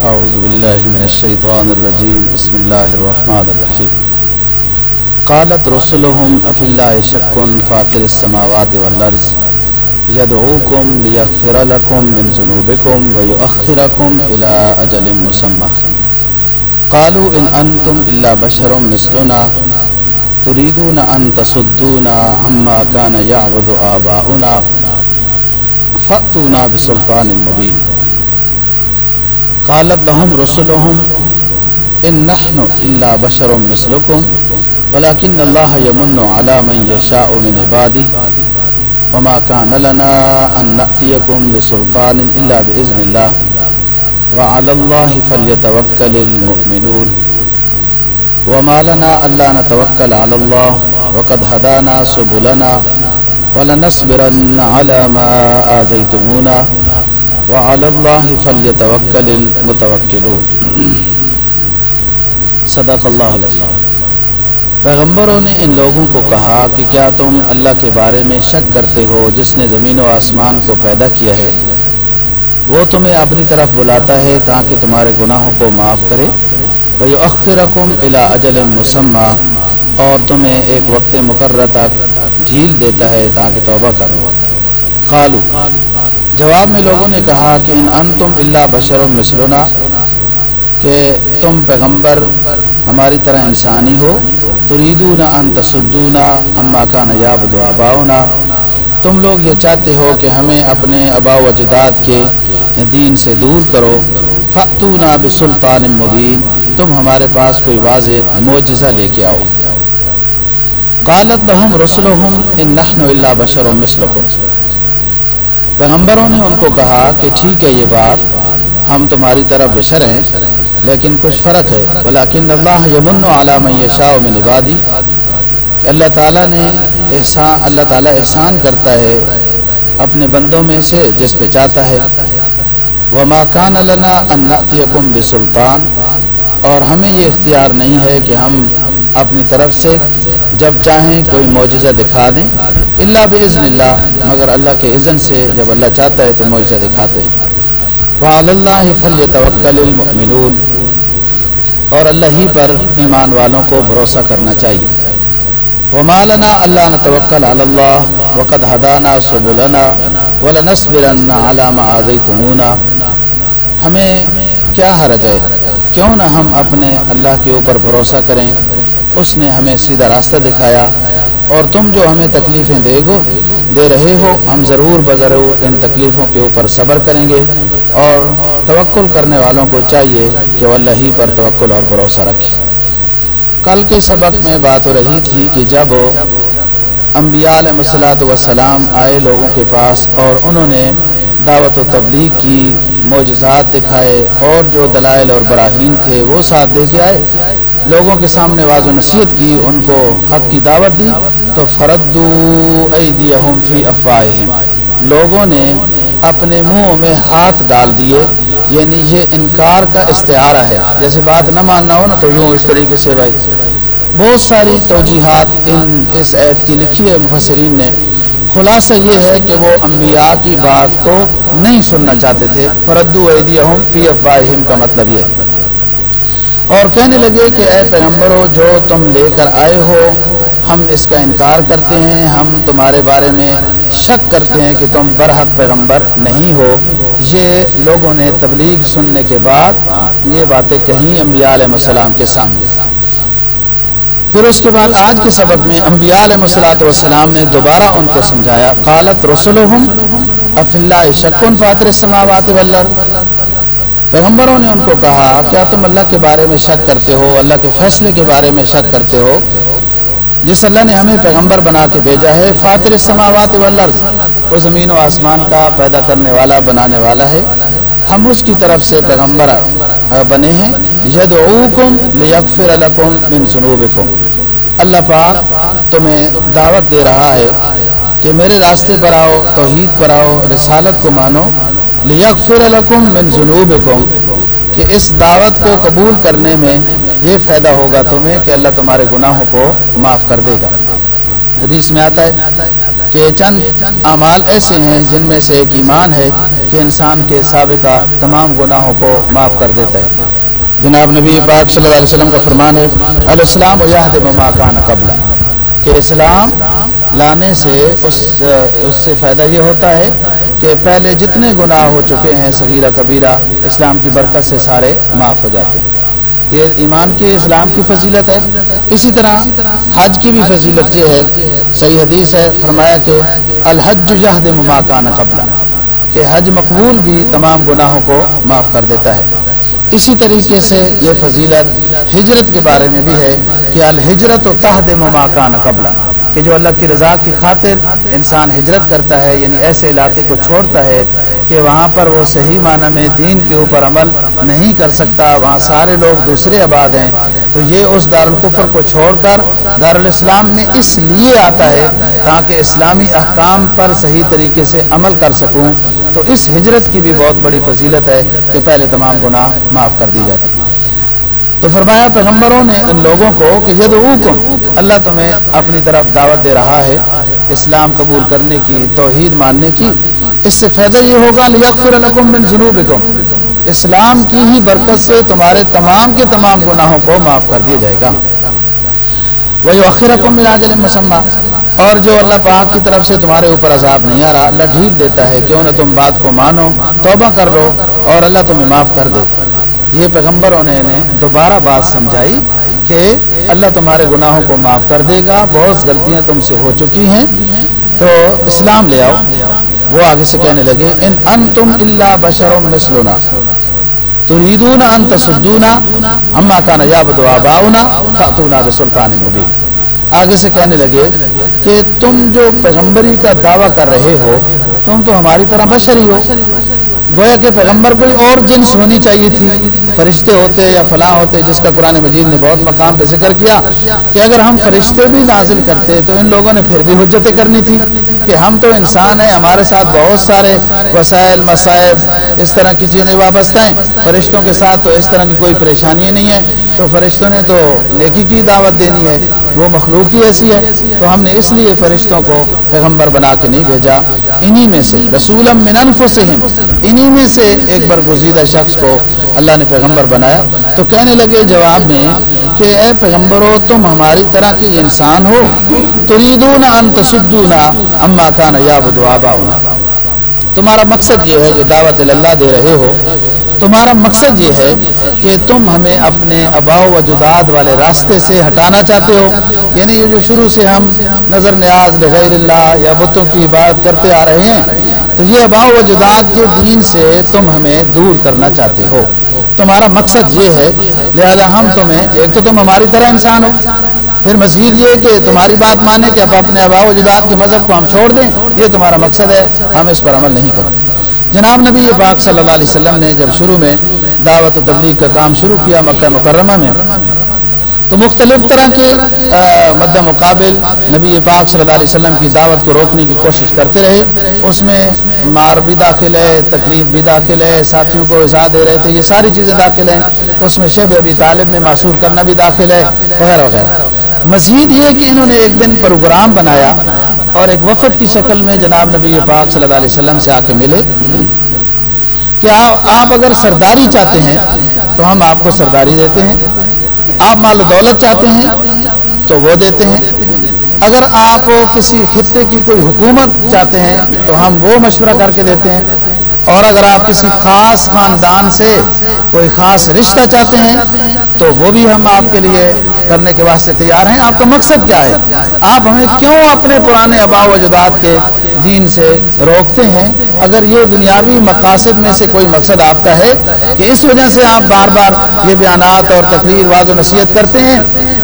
أعوذ بالله من الشيطان الرجيم. بسم الله الرحمن الرحيم. قالت رسلهم أفي الله شك فاطر السماوات والأرض؟ يدعوكم ليغفر لكم من ذنوبكم ويؤخركم إلى أجل مسمى. قالوا، إن أنتم إلا بشر مثلنا. تريدون أن تصدونا عما كان يعبد آباؤنا؟ فأتونا بسلطان مبين. قالت لهم رسلهم إن نحن إلا بشر مثلكم، ولكن الله يمن على من يشاء من عباده، وما كان لنا أن نأتيكم بسلطان إلا بإذن الله، وعلى الله فليتوكل المؤمنون. وما لنا ألا نتوكل على الله، وقد هدانا سبلنا، ولنصبرن على ما آذيتمونا وعلى الله فليتوكل المتوكلون. صدق اللہ علیہ پیغمبروں نے ان لوگوں کو کہا کہ کیا تم اللہ کے بارے میں شک کرتے ہو جس نے زمین و آسمان کو پیدا کیا ہے؟ وہ تمہیں اپنی طرف بلاتا ہے تاکہ تمہارے گناہوں کو معاف کرے۔ بھائی اخرکم الا اجل مسمہ اور تمہیں ایک وقت مقررہ تک ڈھیل دیتا ہے تاکہ توبہ کر لو قالو جواب میں لوگوں نے کہا کہ ان ان تم اللہ بشر مثلنا، کہ تم پیغمبر ہماری طرح انسانی ہو، تریدون ان تصدونا اما کا نیاب دعباؤنا تم لوگ یہ چاہتے ہو کہ ہمیں اپنے ابا و اجداد کے دین سے دور کرو۔ فتونا بسلطان مبین، تم ہمارے پاس کوئی واضح معجزہ لے کے آؤ۔ قالت لهم رسلهم ان نحن الا بشر مثلكم۔ پیغمبروں نے ان کو کہا کہ ٹھیک ہے یہ بات، ہم تمہاری طرح بشر ہیں، لیکن کچھ فرق ہے۔ ولیکن اللہ یمن علی من یشاء من عبادی کہ اللہ تعالیٰ نے احسان، اللہ تعالیٰ احسان کرتا ہے اپنے بندوں میں سے جس پہ چاہتا ہے۔ وما کان لنا ان بسلطان۔ اور ہمیں یہ اختیار نہیں ہے کہ ہم اپنی طرف سے جب چاہیں کوئی معجزہ دکھا دیں۔ اللہ بزن اللہ، مگر اللہ کے اذن سے جب اللہ چاہتا ہے تو معجزہ دکھاتے ہیں۔ اللہ فل توکل المؤمنون۔ اور اللہ ہی پر ایمان والوں کو بھروسہ کرنا چاہیے۔ وما اللہ نتوکل علی اللہ، وقد ہدانا سبلنا، ولنصبرن على ما آذیتمونا۔ ہمیں کیا حرج ہے؟ کیوں نہ ہم اپنے اللہ کے اوپر بھروسہ کریں۔ اس نے ہمیں سیدھا راستہ دکھایا۔ اور تم جو ہمیں تکلیفیں دے گو، دے رہے ہو، ہم ضرور بضرور ان تکلیفوں کے اوپر صبر کریں گے اور توکل کرنے والوں کو چاہیے کہ وہ اللہ ہی پر توکل اور بھروسہ رکھے۔ کل کے سبق میں بات ہو رہی تھی کہ جب انبیاء علیہ مسلاۃ وسلام آئے لوگوں کے پاس اور انہوں نے دعوت و تبلیغ کی، معجزات دکھائے اور جو دلائل اور براہین تھے وہ ساتھ دے کے آئے۔ لوگوں کے سامنے واض و نصیحت کی، ان کو حق کی دعوت دی، تو فردو ایدیہم فی افواہہم۔ لوگوں نے اپنے منہوں میں ہاتھ ڈال دیے یعنی یہ انکار کا استعارہ ہے۔ جیسے بات نہ ماننا ہو نا، تو یوں اس طریقے سے بھائی۔ بہت ساری توجیحات ان، اس عید کی لکھی ہے، مفسرین نے۔ خلاصہ یہ ہے کہ وہ انبیاء کی بات کو نہیں سننا چاہتے تھے۔ فردو ایدیہم فی افواہہم کا مطلب یہ ہے۔ اور کہنے لگے کہ اے پیغمبرو، جو تم لے کر آئے ہو، ہم اس کا انکار کرتے ہیں، ہم تمہارے بارے میں شک کرتے ہیں کہ تم برحق پیغمبر نہیں ہو۔ یہ لوگوں نے تبلیغ سننے کے بعد یہ باتیں کہیں انبیاء علیہ السلام کے سامنے۔ پھر اس کے بعد آج کے سبق میں انبیاء علیہ السلاۃ والسلام نے دوبارہ ان کو سمجھایا، قالت رسولہم اف اللہ شکن فاطر السماوات والارض؟ پیغمبروں نے ان کو کہا، کیا تم اللہ کے بارے میں شک کرتے ہو؟ اللہ کے فیصلے کے بارے میں شک کرتے ہو؟ جس اللہ نے ہمیں پیغمبر بنا کے بھیجا ہے، فاطر السماوات والارض، وہ زمین و آسمان کا پیدا کرنے والا، بنانے والا ہے۔ ہم اس کی طرف سے پیغمبر بنے ہیں۔ یدعوکم لیغفر لکم من ذنوبکم۔ اللہ پاک تمہیں دعوت دے رہا ہے کہ میرے راستے پر آؤ، توحید پر آؤ، رسالت کو مانو۔ لیغفر لکم من ذنوبکم، کہ اس دعوت کو قبول کرنے میں یہ فائدہ ہوگا تمہیں کہ اللہ تمہارے گناہوں کو معاف کر دے گا۔ حدیث میں آتا ہے کہ چند اعمال ایسے ہیں جن میں سے ایک ایمان ہے کہ انسان کے سابقہ تمام گناہوں کو معاف کر دیتا ہے۔ جناب نبی پاک صلی اللہ علیہ وسلم کا فرمان ہے السلام و کان قبل کہ اسلام لانے سے اس اس سے فائدہ یہ ہوتا ہے کہ پہلے جتنے گناہ ہو چکے ہیں صغیرہ کبیرہ، اسلام کی برکت سے سارے معاف ہو جاتے ہیں۔ یہ ایمان کے اسلام کی فضیلت ہے۔ اسی طرح حج کی بھی فضیلت یہ ہے۔ صحیح حدیث ہے، فرمایا کہ الحج جہد مماکان قبل کہ حج مقبول بھی تمام گناہوں کو معاف کر دیتا ہے۔ اسی طریقے سے یہ فضیلت ہجرت کے بارے میں بھی ہے کہ الحجرت و تحد مماکان قبل کہ جو اللہ کی رضا کی خاطر انسان ہجرت کرتا ہے یعنی ایسے علاقے کو چھوڑتا ہے کہ وہاں پر وہ صحیح معنی میں دین کے اوپر عمل نہیں کر سکتا، وہاں سارے لوگ دوسرے آباد ہیں۔ تو یہ اس دارالقفر کو چھوڑ کر دارالاسلام میں اس لیے آتا ہے تاکہ اسلامی احکام پر صحیح طریقے سے عمل کر سکوں۔ تو اس ہجرت کی بھی بہت بڑی فضیلت ہے کہ پہلے تمام گناہ معاف کر دی جاتی تو فرمایا پیغمبروں نے ان لوگوں کو کہ ید اللہ تمہیں اپنی طرف دعوت دے رہا ہے، اسلام قبول کرنے کی، توحید ماننے کی۔ اس سے فائدہ یہ ہوگا، لیغفر لکم من ذنوبکم۔ اسلام کی ہی برکت سے تمہارے تمام کے تمام گناہوں کو معاف کر دیا جائے گا۔ وہی اخرکم من اجل مسمى۔ اور جو اللہ پاک کی طرف سے تمہارے اوپر عذاب نہیں آ رہا، اللہ ڈھیل دیتا ہے، کیوں نہ تم بات کو مانو، توبہ کر لو اور اللہ تمہیں معاف کر دے۔ یہ پیغمبروں نے انہیں دوبارہ بات سمجھائی کہ اللہ تمہارے گناہوں کو معاف کر دے گا، بہت غلطیاں تم سے ہو چکی ہیں، تو اسلام لے آؤ۔ وہ آگے سے کہنے لگے، ان ان تم اللہ بشر مسلونا تریدون ان تصدونا، اما کان یعبد آباؤنا فاتونا بسلطان مبین۔ آگے سے کہنے لگے کہ تم جو پیغمبری کا دعویٰ کر رہے ہو، تم تو ہماری طرح بشر ہی ہو۔ گویا کہ پیغمبر کوئی اور جنس ہونی چاہیے تھی، فرشتے ہوتے یا فلاں ہوتے، جس کا قرآن مجید نے بہت مقام پہ ذکر کیا کہ اگر ہم فرشتے بھی نازل کرتے تو ان لوگوں نے پھر بھی حجتیں کرنی تھی کہ ہم تو انسان ہیں، ہمارے ساتھ بہت سارے وسائل، مسائل اس طرح کی چیزیں وابستہ ہیں۔ فرشتوں کے ساتھ تو اس طرح کی کوئی پریشانی نہیں ہے۔ تو فرشتوں نے تو نیکی کی دعوت دینی ہے، وہ مخلوق ہی ایسی ہے۔ تو ہم نے اس لیے فرشتوں کو پیغمبر بنا کے نہیں بھیجا۔ انہی میں سے رسول من انفسہم، انہی انہی میں سے ایک برگزیدہ شخص کو اللہ نے پیغمبر بنایا۔ تو کہنے لگے جواب میں کہ اے پیغمبرو، تم ہماری طرح کے انسان ہو۔ تریدون ان تصدونا اما کان یعبد آباؤنا۔ تمہارا مقصد یہ ہے جو دعوت اللہ دے رہے ہو۔ تمہارا مقصد یہ ہے کہ تم ہمیں اپنے اباؤ و جداد والے راستے سے ہٹانا چاہتے ہو۔ یعنی یہ جو شروع سے ہم نظر نیاز لغیر اللہ یا بتوں کی بات کرتے آ رہے ہیں تو یہ اباؤ و جداد کے دین سے تم ہمیں دور کرنا چاہتے ہو۔ تمہارا مقصد یہ ہے، لہذا ہم تمہیں، ایک تو تم ہماری طرح انسان ہو۔ پھر مزید یہ کہ تمہاری بات مانے کہ اب اپنے اباؤ و جداد کے مذہب کو ہم چھوڑ دیں، یہ تمہارا مقصد ہے، ہم اس پر عمل نہیں کرتے۔ جناب نبی پاک صلی اللہ علیہ وسلم نے جب شروع میں دعوت و تبلیغ کا کام شروع کیا مکہ مکرمہ میں تو مختلف طرح کے مد مقابل نبی پاک صلی اللہ علیہ وسلم کی دعوت کو روکنے کی کوشش کرتے رہے۔ اس میں مار بھی داخل ہے، تکلیف بھی داخل ہے، ساتھیوں کو اضاء دے رہے تھے، یہ ساری چیزیں داخل ہیں۔ اس میں شیب ابی طالب میں معصور کرنا بھی داخل ہے، وغیرہ وغیرہ۔ مزید یہ کہ انہوں نے ایک دن پروگرام بنایا اور ایک وفد کی شکل میں جناب نبی پاک صلی اللہ علیہ وسلم سے آ کے ملے۔ کہ آپ اگر سرداری چاہتے ہیں تو ہم آپ کو سرداری دیتے ہیں۔ آپ مال و دولت چاہتے ہیں تو وہ دیتے ہیں۔ اگر آپ کسی خطے کی کوئی حکومت چاہتے ہیں تو ہم وہ مشورہ کر کے دیتے ہیں۔ اور اگر آپ کسی خاص خاندان سے کوئی خاص رشتہ چاہتے ہیں تو وہ بھی ہم آپ کے لیے کرنے کے واسطے تیار ہیں۔ آپ کا مقصد کیا ہے؟ آپ ہمیں کیوں اپنے پرانے آبا و جداد کے دین سے روکتے ہیں، اگر یہ دنیاوی مقاصد میں سے کوئی مقصد آپ کا ہے کہ اس وجہ سے آپ بار بار یہ بیانات اور تقریر واضح و نصیحت کرتے ہیں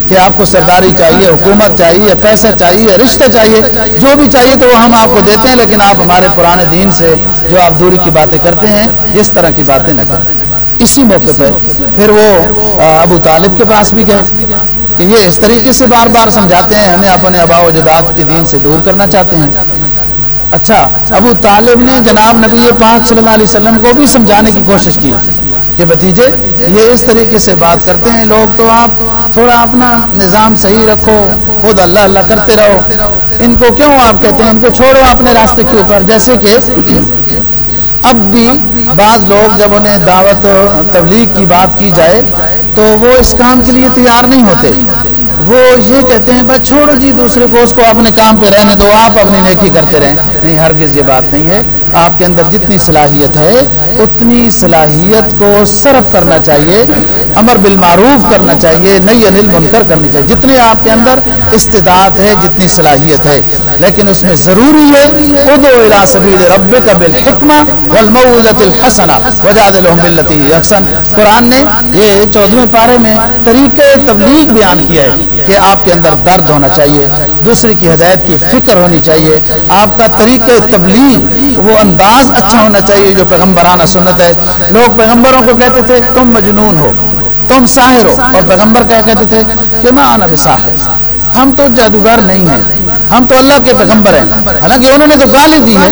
کہ آپ کو سرداری چاہیے، حکومت چاہیے، پیسہ چاہیے، رشتہ چاہیے، جو بھی چاہیے تو وہ ہم آپ کو دیتے ہیں، لیکن آپ ہمارے پرانے دین سے جو آپ دوری کی باتیں کرتے ہیں، اس طرح کی باتیں نہ کریں۔ اسی موقع پہ پھر وہ ابو طالب کے پاس بھی گئے کہ یہ اس طریقے سے بار بار سمجھاتے ہیں، ہمیں اپنے ابا و جداد کے دین سے دور کرنا چاہتے ہیں۔ اچھا ابو طالب نے جناب نبی پاک صلی اللہ علیہ وسلم کو بھی سمجھانے کی کوشش کی کہ بتیجے یہ اس طریقے سے بات کرتے ہیں لوگ، تو آپ تھوڑا اپنا نظام صحیح رکھو، خود اللہ اللہ کرتے رہو۔ ان کو کیوں آپ کہتے ہیں؟ ان کو چھوڑو اپنے راستے کے اوپر۔ جیسے کہ اب بھی بعض لوگ جب انہیں دعوت تبلیغ کی بات کی جائے، تو وہ اس کام کے لیے تیار نہیں ہوتے۔ وہ یہ کہتے ہیں، بس چھوڑو جی دوسرے کو اس کو اپنے کام پہ رہنے دو، آپ اپنی نیکی کرتے رہیں۔ نہیں، ہرگز یہ بات نہیں ہے۔ آپ کے اندر جتنی صلاحیت ہے، اتنی صلاحیت کو صرف کرنا چاہیے، امر بالمعروف کرنا چاہیے نئی انل منکر کرنی چاہیے۔ جتنے آپ کے اندر استداعت ہے، جتنی صلاحیت ہے۔ لیکن اس میں ضروری ہے ادو الى سبیل ربک بالحکمہ والموعظۃ الحسنہ۔ وجاد لهم احسن۔ قرآن نے یہ چودھویں پارے میں طریقہ تبلیغ بیان کیا ہے کہ آپ کے اندر درد ہونا چاہیے، دوسرے کی ہدایت کی فکر ہونی چاہیے۔ آپ کا طریقہ تبلیغ وہ انداز اچھا ہونا چاہیے جو پیغمبرانہ سنت ہے۔ لوگ پیغمبروں کو کہتے تھے، تم مجنون ہو، تم ساحر ہو۔ اور پیغمبر کیا کہتے تھے؟ کہ میں آنا بھی ساحر۔ ہم تو جادوگر نہیں ہیں، ہم تو اللہ کے پیغمبر ہیں۔ حالانکہ انہوں نے تو گالی دی ہے،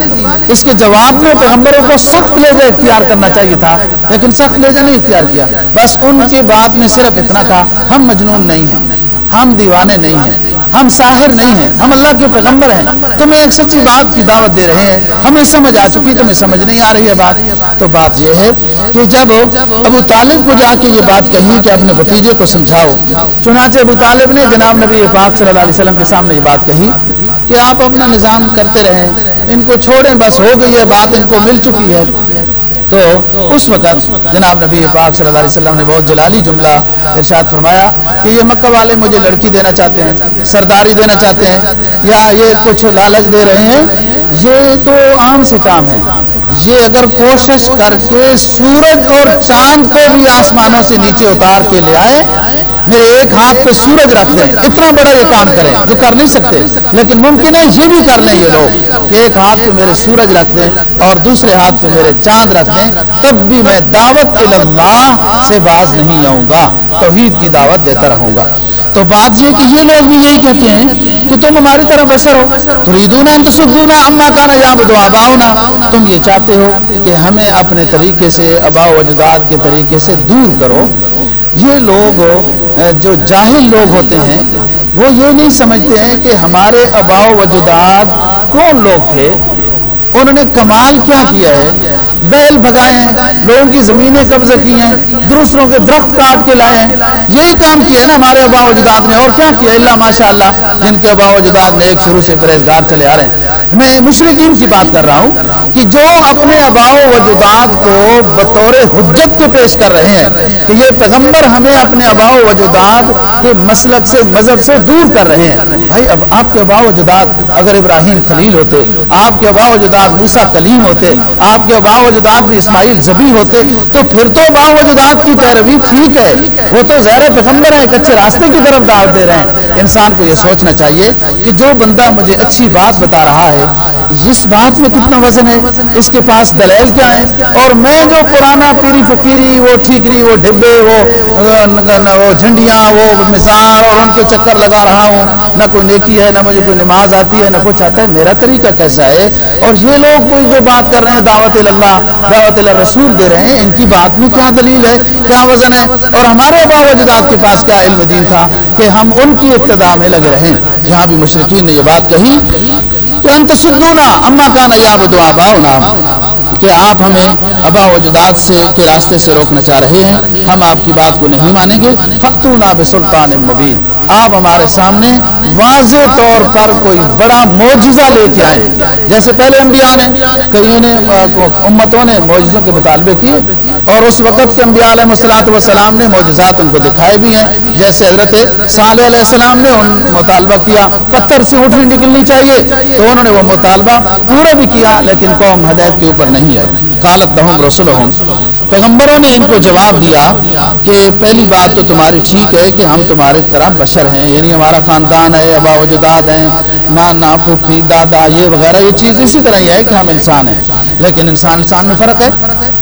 اس کے جواب میں پیغمبروں کو سخت لیجا اختیار کرنا چاہیے تھا، لیکن سخت لیجا نہیں اختیار کیا۔ بس ان کی بات میں صرف اتنا کہا ہم مجنون نہیں ہیں۔ ہم دیوانے نہیں ہیں، ہم ساحر نہیں ہیں، ہم اللہ کے پیغمبر ہیں۔ تمہیں ایک سچی بات کی دعوت دے رہے ہیں، ہمیں سمجھ آ چکی، تمہیں سمجھ نہیں آ رہی ہے بات۔ تو بات یہ ہے کہ جب ابو طالب کو جا کے یہ بات کہی کہ اپنے بتیجے کو سمجھاؤ، چنانچہ ابو طالب نے جناب نبی پاک صلی اللہ علیہ وسلم کے سامنے یہ بات کہی کہ آپ اپنا نظام کرتے رہیں، ان کو چھوڑیں، بس ہو گئی ہے، بات ان کو مل چکی ہے۔ تو اس وقت جناب نبی پاک صلی اللہ علیہ وسلم نے بہت جلالی جملہ ارشاد فرمایا کہ یہ مکہ والے مجھے لڑکی دینا چاہتے ہیں، سرداری دینا چاہتے ہیں، یا یہ کچھ لالچ دے رہے ہیں؟ یہ تو عام سے کام ہے۔ یہ اگر کوشش کر کے سورج اور چاند کو بھی آسمانوں سے نیچے اتار کے لے آئے میرے ایک ہاتھ پہ سورج رکھ دیں، اتنا بڑا یہ کام کریں، جو کر نہیں سکتے۔ لیکن ممکن ہے، یہ بھی کر لیں یہ لوگ۔ کہ ایک ہاتھ پہ میرے سورج رکھ دیں اور دوسرے ہاتھ پہ میرے چاند رکھ دیں، تب بھی میں دعوت اللہ سے باز نہیں آؤں گا، توحید کی دعوت دیتا رہوں گا۔ تو بات یہ کہ یہ لوگ بھی یہی کہتے ہیں کہ تم ہماری طرح بسر ہو۔ تریدون ان تسدونا اما کانا یعبد اباؤنا تم یہ چاہتے ہو کہ ہمیں اپنے طریقے سے، ابا و اجداد کے طریقے سے دور کرو۔ یہ لوگ جو جاہل لوگ ہوتے ہیں، وہ یہ نہیں سمجھتے ہیں کہ ہمارے ابا و کون لوگ تھے؟ انہوں نے کمال کیا کیا ہے؟ بیل بگائے ہیں لوگوں کی زمینیں قبضہ کی ہیں دوسروں کے درخت کاٹ کے لائے ہیں۔ یہی کام کیا ہے نا ہمارے ابا و جداد نے، اور کیا کیا اللہ ماشاء اللہ جن کے ابا و جداد نے ایک شروع سے پرہیزگار چلے آ رہے ہیں۔ میں مشرقین کی بات کر رہا ہوں کہ جو اپنے ابا و جداد کو بطور حجت کے پیش کر رہے ہیں، کہ یہ پیغمبر ہمیں اپنے ابا و جداد کے مسلک سے، مذہب سے دور کر رہے ہیں۔ بھائی، اب آپ کے ابا و جداد اگر ابراہیم خلیل ہوتے، آپ کے ابا و جداد موسا کلیم ہوتے، آپ کے ابا و جداد بھی اسماعیل زبی ہوتے، تو پھر تو با وجداد کی پیروی ٹھیک ہے۔ وہ تو زہر پیغمبر ہے کچے راستے کی طرف دعوت دے رہے ہیں۔ انسان کو یہ سوچنا چاہیے کہ جو بندہ مجھے اچھی بات بتا رہا ہے اس بات میں کتنا وزن ہے؟ اس کے پاس دلیل کیا ہے اور میں جو پرانا پیری فقیری، وہ ٹھیکری، وہ ڈبے، وہ وہ جھنڈیاں، وہ مثال اور ان کے چکر لگا رہا ہوں۔ نہ کوئی نیکی ہے، نہ مجھے کوئی نماز آتی ہے، نہ کچھ آتا ہے۔ میرا طریقہ کیسا ہے؟ اور یہ لوگ کوئی جو بات کر رہے ہیں، دعوت اللہ دعوت اللہ رسول دے رہے ہیں، ان کی بات میں کیا دلیل ہے؟ کیا وزن ہے؟ اور ہمارے ابا جداد کے پاس کیا علم دین تھا؟ کہ ہم ان کی ابتدا میں لگے رہیں۔ جہاں بھی مشرقین نے یہ بات کہی تو انت اما کانا نیاب آباؤنا۔ کہ آپ ہمیں ابا و جداد سے کے راستے سے روکنا چاہ رہے ہیں، ہم آپ کی بات کو نہیں مانیں گے۔ فتونا بسلطان مبین آپ ہمارے سامنے واضح طور پر کوئی بڑا معجزہ لے کے آئے۔ جیسے پہلے انبیاء نے کئیوں نے امتوں نے معجزوں کے مطالبے کیے، اور اس وقت کے انبیاء علیہ مسلاط وسلام نے معجزات ان کو دکھائے بھی ہیں۔ جیسے حضرت صالح علیہ السلام نے ان مطالبہ کیا، پتھر سے اٹھنی نکلنی چاہیے، تو انہوں نے وہ مطالبہ پورا بھی کیا، لیکن قوم ہدایت کے اوپر نہیں آئی۔ کالت دہم رسول پیغمبروں نے ان کو جواب دیا کہ پہلی بات تو تمہاری ٹھیک ہے کہ ہم تمہاری طرح بشر ہیں یعنی ہمارا خاندان ہے، ابا وجداد ہیں، نانا، پھوپھی، دادا، یہ وغیرہ، یہ چیز اسی طرح یہ ہے کہ ہم انسان ہیں۔ لیکن انسان انسان میں فرق ہے۔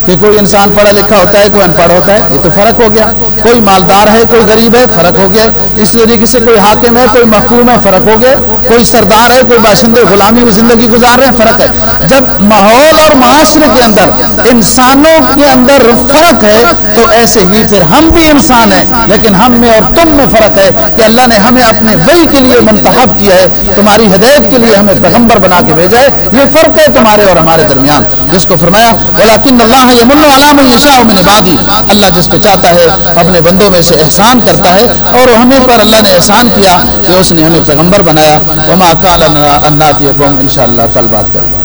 کہ کوئی انسان پڑھا لکھا ہوتا ہے، کوئی ان پڑھ ہوتا ہے، یہ تو فرق ہو گیا۔ کوئی مالدار ہے، کوئی غریب ہے، فرق ہو گیا۔ اس طریقے سے کوئی حاکم ہے، کوئی محکوم ہے، فرق ہو گیا۔ کوئی سردار ہے، کوئی باشندے، غلامی میں زندگی گزار رہے ہیں، فرق ہے۔ جب ماحول اور معاشرے کے اندر انسانوں کے اندر فرق ہے، تو ایسے ہی پھر ہم بھی انسان ہیں، لیکن ہم میں اور تم میں فرق ہے کہ اللہ نے ہمیں اپنے وہی کے لیے منتخب کیا ہے۔ تمہاری ہدایت کے لیے ہمیں پیغمبر بنا کے بھیجا ہے۔ یہ فرق ہے تمہارے اور ہمارے درمیان۔ جس کو فرمایا اللہ یمن علام الشاء من عبادی اللہ جس پہ چاہتا ہے، اپنے بندوں میں سے احسان کرتا ہے اور ہمیں پر اللہ نے احسان کیا کہ اس نے ہمیں پیغمبر بنایا۔ وما قال ان شاء انشاءاللہ کل بات کریں۔